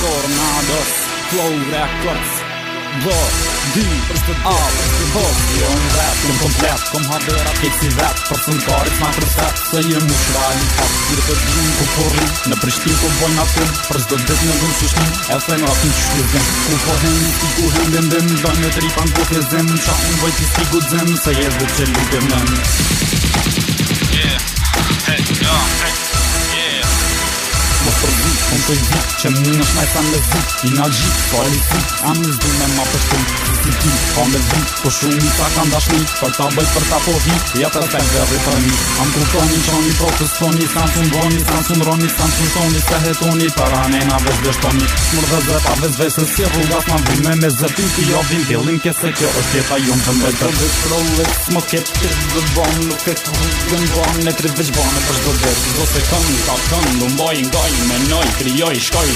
Tornados Flow Records Do, dy, është të dhe, është të dhe Jo në vetë, këmë komplet, këmë hadera të këtë si vetë Për të në karit të në kërëtet, se jë më shrali Ha të të të dhe në kërëri, në prishtim këmë bëjnë atëm Për zdo dhe të në dhëmë që shkim, e se në atëm që shkirëgjëm Ku po hem, i ku hem, dhe dhe në të ripan këtë e Qa unë vajtë i s'ki gudzem, se jë zë që lukë e mënë që më në shmaj sa në zi I në gji, po e lisi A më zdi me ma për shkun Si ti, po me zdi Po shumë i sa kam dashni Për ta bëjt për ta po vi Ja të rëpen dhe rëtë rëmi A më kuptoni që oni po kës toni Sa në sumë roni, sa në sumë roni Sa në se hetoni Për anë na vesh dhe shtoni Smur dhe vesh Se si ma vim me me zetin jo vim pjellin ke se kjo është jeta jom të mbetë Të shkoj,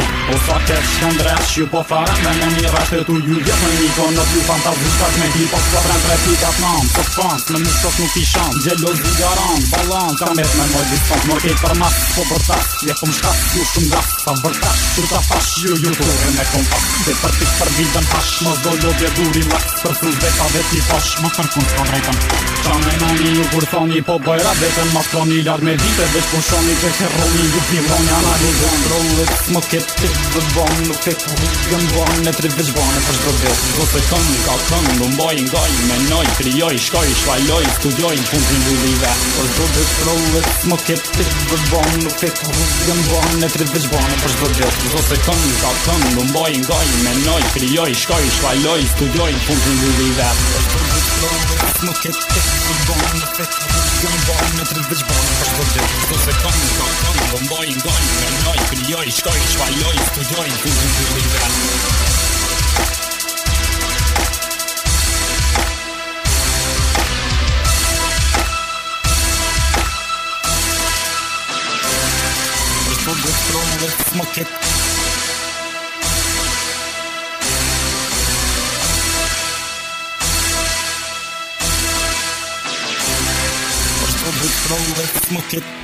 O po sa të shëndrës që po fare me në një rrështë të ju jetë në një konë në fanta Fantazistat me hip hop së vrem të repit atë nëmë Të fanë, në mështë të nuk i shanë Gjellos dhe garanë, balanë Ta mërë me mojë ditë fanë Mërë kejtë për masë, po për tasë Je të më ju shumë gasë Ta vërtasë, tur fashë Ju ju të me kom Dhe për tikë për pashë Më duri Për sus veta veti poshë Më kërë Qanë e ju kur thoni Po bëjra vetën më thoni Lartë me dite veç punë po shoni Që që ju pivroni Analizon Rollet më Dhe bon nuk të të Gëm bon në tri vëz bon e përshë bërbjo Dhe të të në ka të në mboj në gaj Me noj, krijoj, shkoj, shvaloj, studioj Në punë të në lulive Dhe të të të rullë të më kipti Dhe bon nuk të të Gëm bon në tri vëz bon e përshë bërbjo Dhe të të në ka të në mboj në gaj Me noj, krijoj, shkoj, shvaloj, studioj Në punë të në lulive Dhe të të të rullë të më kipti Dhe bon në të të Gëm bon në tri vëz yo to yo Smoke it. Smoke it.